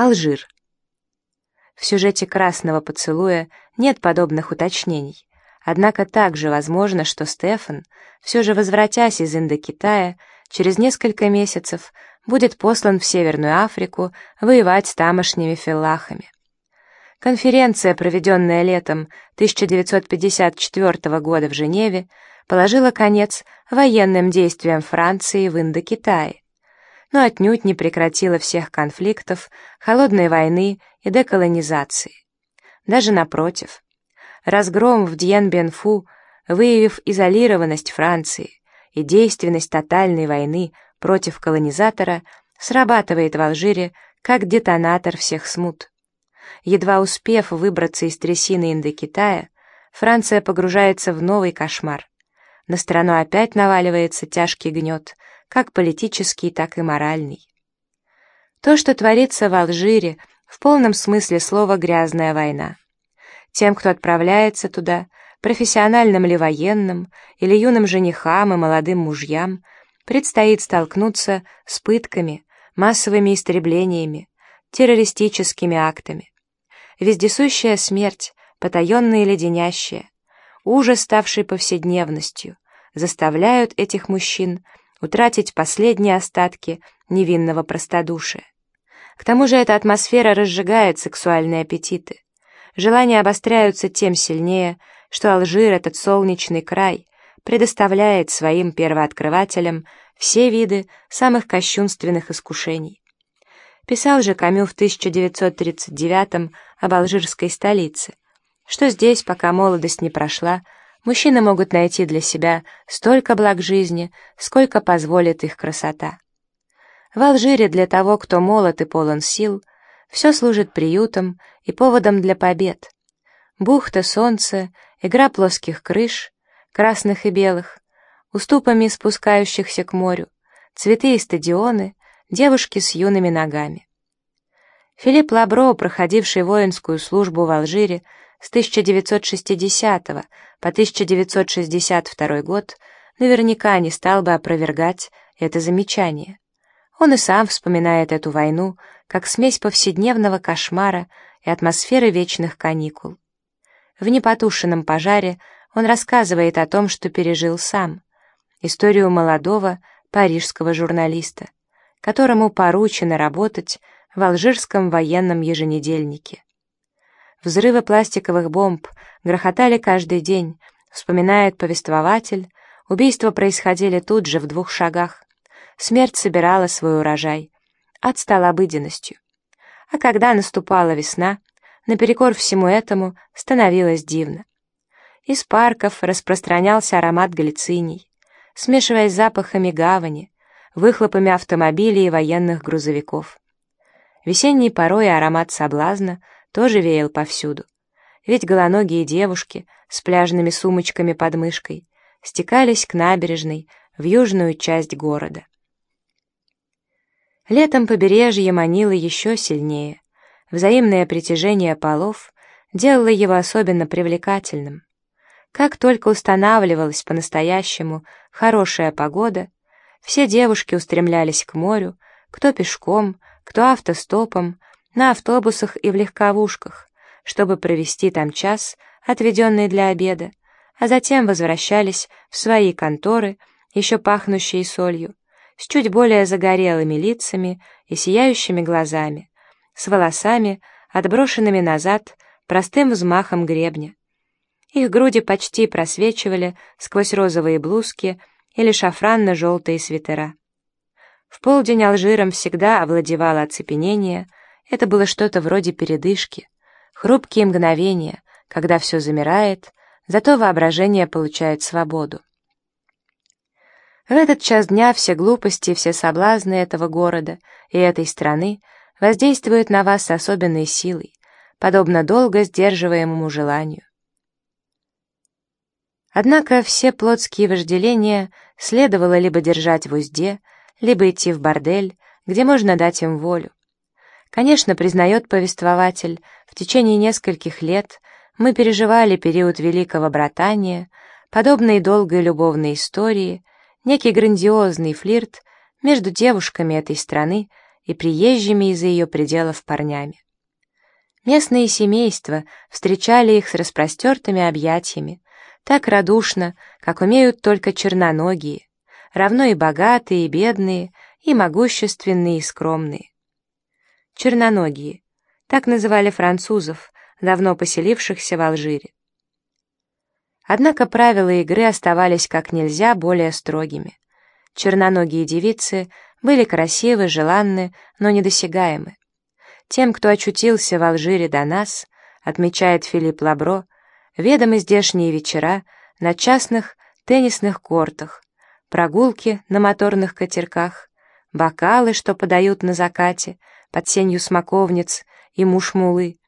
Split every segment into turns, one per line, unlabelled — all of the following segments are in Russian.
Алжир. В сюжете «Красного поцелуя» нет подобных уточнений, однако также возможно, что Стефан, все же возвратясь из Индокитая, через несколько месяцев будет послан в Северную Африку воевать с тамошними филлахами. Конференция, проведенная летом 1954 года в Женеве, положила конец военным действиям Франции в Индокитае но отнюдь не прекратила всех конфликтов, холодной войны и деколонизации. Даже напротив. Разгром в Дьен-Бен-Фу, выявив изолированность Франции и действенность тотальной войны против колонизатора, срабатывает в Алжире как детонатор всех смут. Едва успев выбраться из трясины Индокитая, Франция погружается в новый кошмар. На страну опять наваливается тяжкий гнет — как политический, так и моральный. То, что творится в Алжире, в полном смысле слова «грязная война». Тем, кто отправляется туда, профессиональным ли военным, или юным женихам и молодым мужьям, предстоит столкнуться с пытками, массовыми истреблениями, террористическими актами. Вездесущая смерть, потаенная и леденящая, ужас, ставший повседневностью, заставляют этих мужчин утратить последние остатки невинного простодушия. К тому же эта атмосфера разжигает сексуальные аппетиты. Желания обостряются тем сильнее, что Алжир, этот солнечный край, предоставляет своим первооткрывателям все виды самых кощунственных искушений. Писал же Камю в 1939 об алжирской столице, что здесь, пока молодость не прошла, мужчины могут найти для себя столько благ жизни, сколько позволит их красота. В Алжире для того, кто молод и полон сил, все служит приютом и поводом для побед. Бухта, солнце, игра плоских крыш, красных и белых, уступами спускающихся к морю, цветы и стадионы, девушки с юными ногами. Филипп Лабро, проходивший воинскую службу в Алжире, с 1960 по 1962 год наверняка не стал бы опровергать это замечание. Он и сам вспоминает эту войну как смесь повседневного кошмара и атмосферы вечных каникул. В непотушенном пожаре он рассказывает о том, что пережил сам, историю молодого парижского журналиста, которому поручено работать в алжирском военном еженедельнике. Взрывы пластиковых бомб грохотали каждый день, вспоминает повествователь, убийства происходили тут же, в двух шагах. Смерть собирала свой урожай. Ад стал обыденностью. А когда наступала весна, наперекор всему этому становилось дивно. Из парков распространялся аромат галициний, смешиваясь с запахами гавани, выхлопами автомобилей и военных грузовиков. Весенний порой аромат соблазна — тоже веял повсюду. Ведь голоногие девушки с пляжными сумочками под мышкой стекались к набережной в южную часть города. Летом побережье манило еще сильнее. Взаимное притяжение полов делало его особенно привлекательным. Как только устанавливалась по-настоящему хорошая погода, все девушки устремлялись к морю, кто пешком, кто автостопом, на автобусах и в легковушках, чтобы провести там час, отведенный для обеда, а затем возвращались в свои конторы, еще пахнущие солью, с чуть более загорелыми лицами и сияющими глазами, с волосами, отброшенными назад простым взмахом гребня. Их груди почти просвечивали сквозь розовые блузки или шафранно-желтые свитера. В полдень Алжиром всегда овладевало оцепенение — это было что-то вроде передышки, хрупкие мгновения, когда все замирает, зато воображение получает свободу. В этот час дня все глупости, все соблазны этого города и этой страны воздействуют на вас с особенной силой, подобно долго сдерживаемому желанию. Однако все плотские вожделения следовало либо держать в узде, либо идти в бордель, где можно дать им волю. Конечно, признает повествователь, в течение нескольких лет мы переживали период Великого Братания, подобные долгой любовной истории, некий грандиозный флирт между девушками этой страны и приезжими из-за ее пределов парнями. Местные семейства встречали их с распростертыми объятиями, так радушно, как умеют только черноногие, равно и богатые, и бедные, и могущественные, и скромные. Черноногие, так называли французов, давно поселившихся в Алжире. Однако правила игры оставались как нельзя более строгими. Черноногие девицы были красивы, желанны, но недосягаемы. Тем, кто очутился в Алжире до нас, отмечает Филипп Лабро, ведомы здешние вечера на частных теннисных кортах, прогулки на моторных катерках, бокалы, что подают на закате, под сенью смоковниц и мушмулы,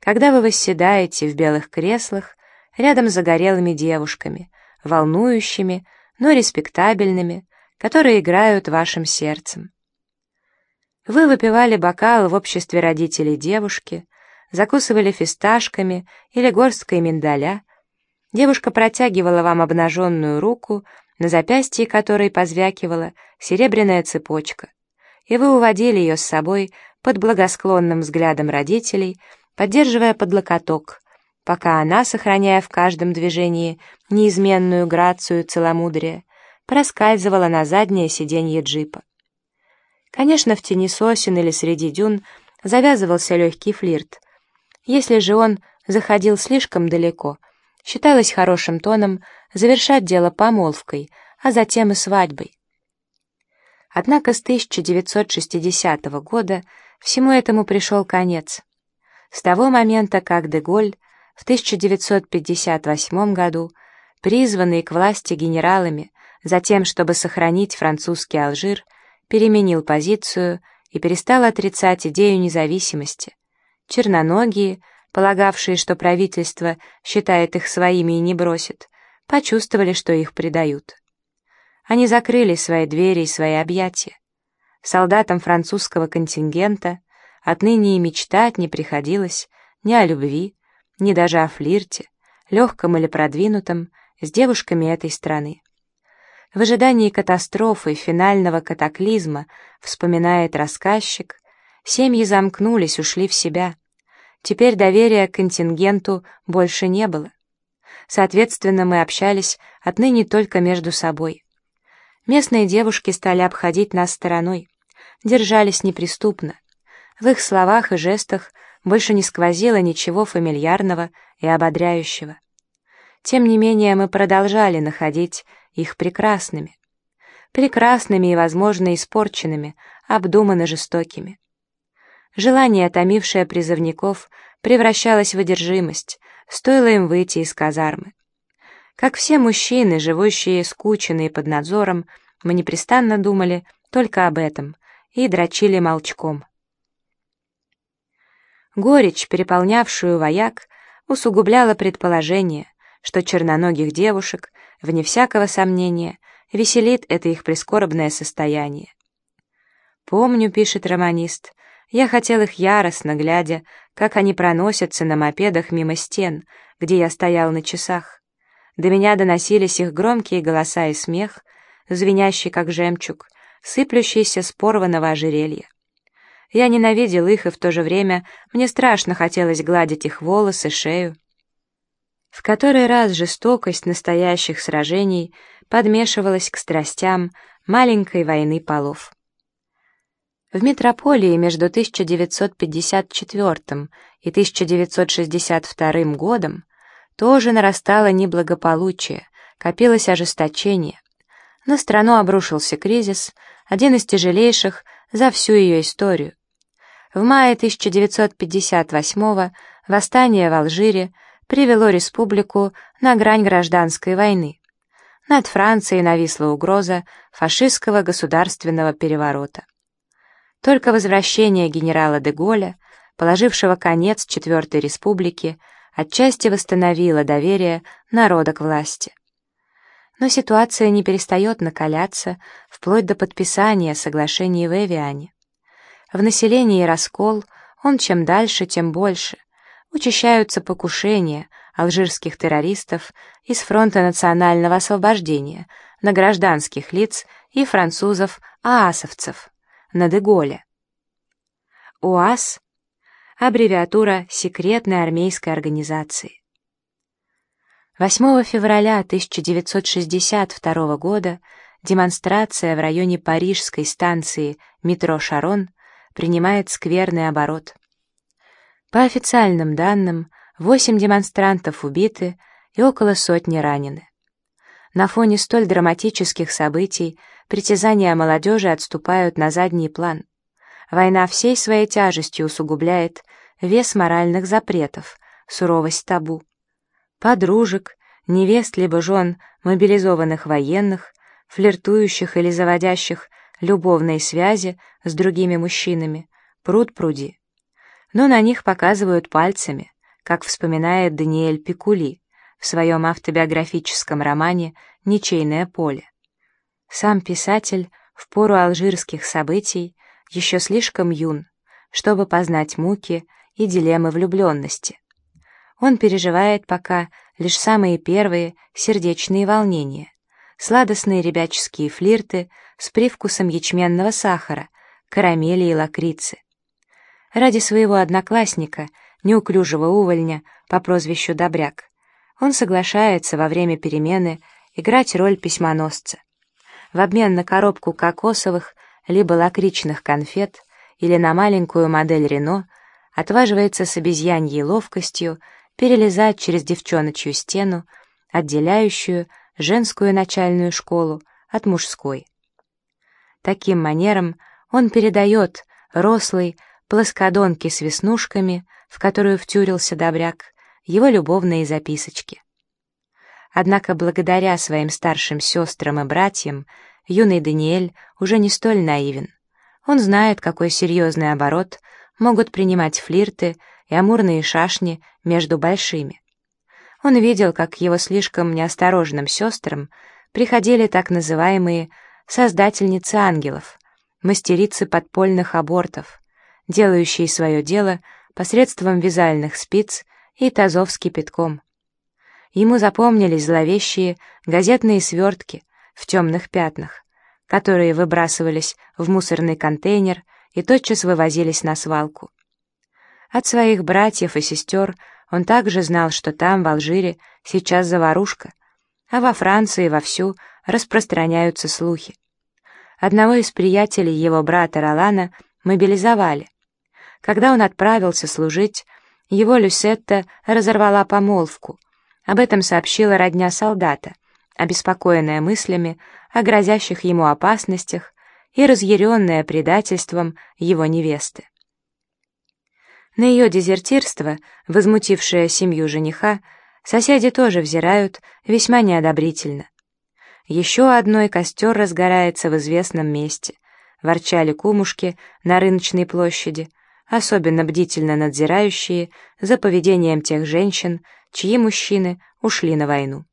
когда вы восседаете в белых креслах рядом с загорелыми девушками, волнующими, но респектабельными, которые играют вашим сердцем. Вы выпивали бокал в обществе родителей девушки, закусывали фисташками или горсткой миндаля, девушка протягивала вам обнаженную руку, на запястье которой позвякивала серебряная цепочка, и вы уводили ее с собой под благосклонным взглядом родителей, поддерживая под локоток, пока она, сохраняя в каждом движении неизменную грацию целомудрия, проскальзывала на заднее сиденье джипа. Конечно, в тени сосен или среди дюн завязывался легкий флирт. Если же он заходил слишком далеко, считалось хорошим тоном завершать дело помолвкой, а затем и свадьбой. Однако с 1960 года всему этому пришел конец. С того момента, как Деголь в 1958 году, призванный к власти генералами, затем, чтобы сохранить французский Алжир, переменил позицию и перестал отрицать идею независимости. Черноногие, полагавшие, что правительство считает их своими и не бросит, почувствовали, что их предают. Они закрыли свои двери и свои объятия. Солдатам французского контингента отныне и мечтать не приходилось ни о любви, ни даже о флирте, легком или продвинутом, с девушками этой страны. В ожидании катастрофы, финального катаклизма, вспоминает рассказчик, семьи замкнулись, ушли в себя. Теперь доверия к контингенту больше не было. Соответственно, мы общались отныне только между собой. Местные девушки стали обходить нас стороной, держались неприступно. В их словах и жестах больше не сквозило ничего фамильярного и ободряющего. Тем не менее, мы продолжали находить их прекрасными. Прекрасными и, возможно, испорченными, обдуманно жестокими. Желание, томившее призывников, превращалось в одержимость, стоило им выйти из казармы. Как все мужчины, живущие скученные под надзором, мы непрестанно думали только об этом и дрочили молчком. Горечь, переполнявшую вояк, усугубляла предположение, что черноногих девушек, вне всякого сомнения, веселит это их прискорбное состояние. «Помню», — пишет романист, — «я хотел их яростно, глядя, как они проносятся на мопедах мимо стен, где я стоял на часах. До меня доносились их громкие голоса и смех, звенящий, как жемчуг, сыплющийся с порванного ожерелья. Я ненавидел их, и в то же время мне страшно хотелось гладить их волосы, шею. В который раз жестокость настоящих сражений подмешивалась к страстям маленькой войны полов. В метрополии между 1954 и 1962 годом тоже нарастало неблагополучие, копилось ожесточение. На страну обрушился кризис, один из тяжелейших за всю ее историю. В мае 1958-го восстание в Алжире привело республику на грань гражданской войны. Над Францией нависла угроза фашистского государственного переворота. Только возвращение генерала де Голля, положившего конец Четвертой Республике, отчасти восстановило доверие народа к власти. Но ситуация не перестает накаляться вплоть до подписания соглашений в Эвиане. В населении раскол, он чем дальше, тем больше. Учащаются покушения алжирских террористов из Фронта национального освобождения на гражданских лиц и французов-аасовцев, на Деголе. ОАС — аббревиатура секретной армейской организации. 8 февраля 1962 года демонстрация в районе парижской станции метро «Шарон» принимает скверный оборот. По официальным данным, 8 демонстрантов убиты и около сотни ранены. На фоне столь драматических событий притязания молодежи отступают на задний план. Война всей своей тяжестью усугубляет вес моральных запретов, суровость табу. Подружек, невест либо жен мобилизованных военных, флиртующих или заводящих любовные связи с другими мужчинами, пруд пруди. Но на них показывают пальцами, как вспоминает Даниэль Пикули в своем автобиографическом романе «Ничейное поле». Сам писатель в пору алжирских событий еще слишком юн, чтобы познать муки и дилеммы влюбленности. Он переживает пока лишь самые первые сердечные волнения, сладостные ребяческие флирты с привкусом ячменного сахара, карамели и лакрицы. Ради своего одноклассника, неуклюжего увольня по прозвищу Добряк, он соглашается во время перемены играть роль письмоносца. В обмен на коробку кокосовых либо лакричных конфет или на маленькую модель Рено отваживается с обезьяньей ловкостью перелезать через девчоночью стену, отделяющую женскую начальную школу от мужской. Таким манером он передает рослой плоскодонке с веснушками, в которую втюрился добряк, его любовные записочки. Однако благодаря своим старшим сестрам и братьям юный Даниэль уже не столь наивен. Он знает, какой серьезный оборот могут принимать флирты и амурные шашни между большими. Он видел, как его слишком неосторожным сестрам приходили так называемые «создательницы ангелов», мастерицы подпольных абортов, делающие свое дело посредством вязальных спиц и тазов с кипятком. Ему запомнились зловещие газетные свертки в темных пятнах, которые выбрасывались в мусорный контейнер и тотчас вывозились на свалку. От своих братьев и сестер он также знал, что там, в Алжире, сейчас заварушка, а во Франции вовсю распространяются слухи. Одного из приятелей его брата Ролана мобилизовали. Когда он отправился служить, его Люсетта разорвала помолвку. Об этом сообщила родня солдата, обеспокоенная мыслями о грозящих ему опасностях и разъяренная предательством его невесты. На ее дезертирство, возмутившее семью жениха, соседи тоже взирают весьма неодобрительно. Еще одной костер разгорается в известном месте. Ворчали кумушки на рыночной площади, особенно бдительно надзирающие за поведением тех женщин, чьи мужчины ушли на войну.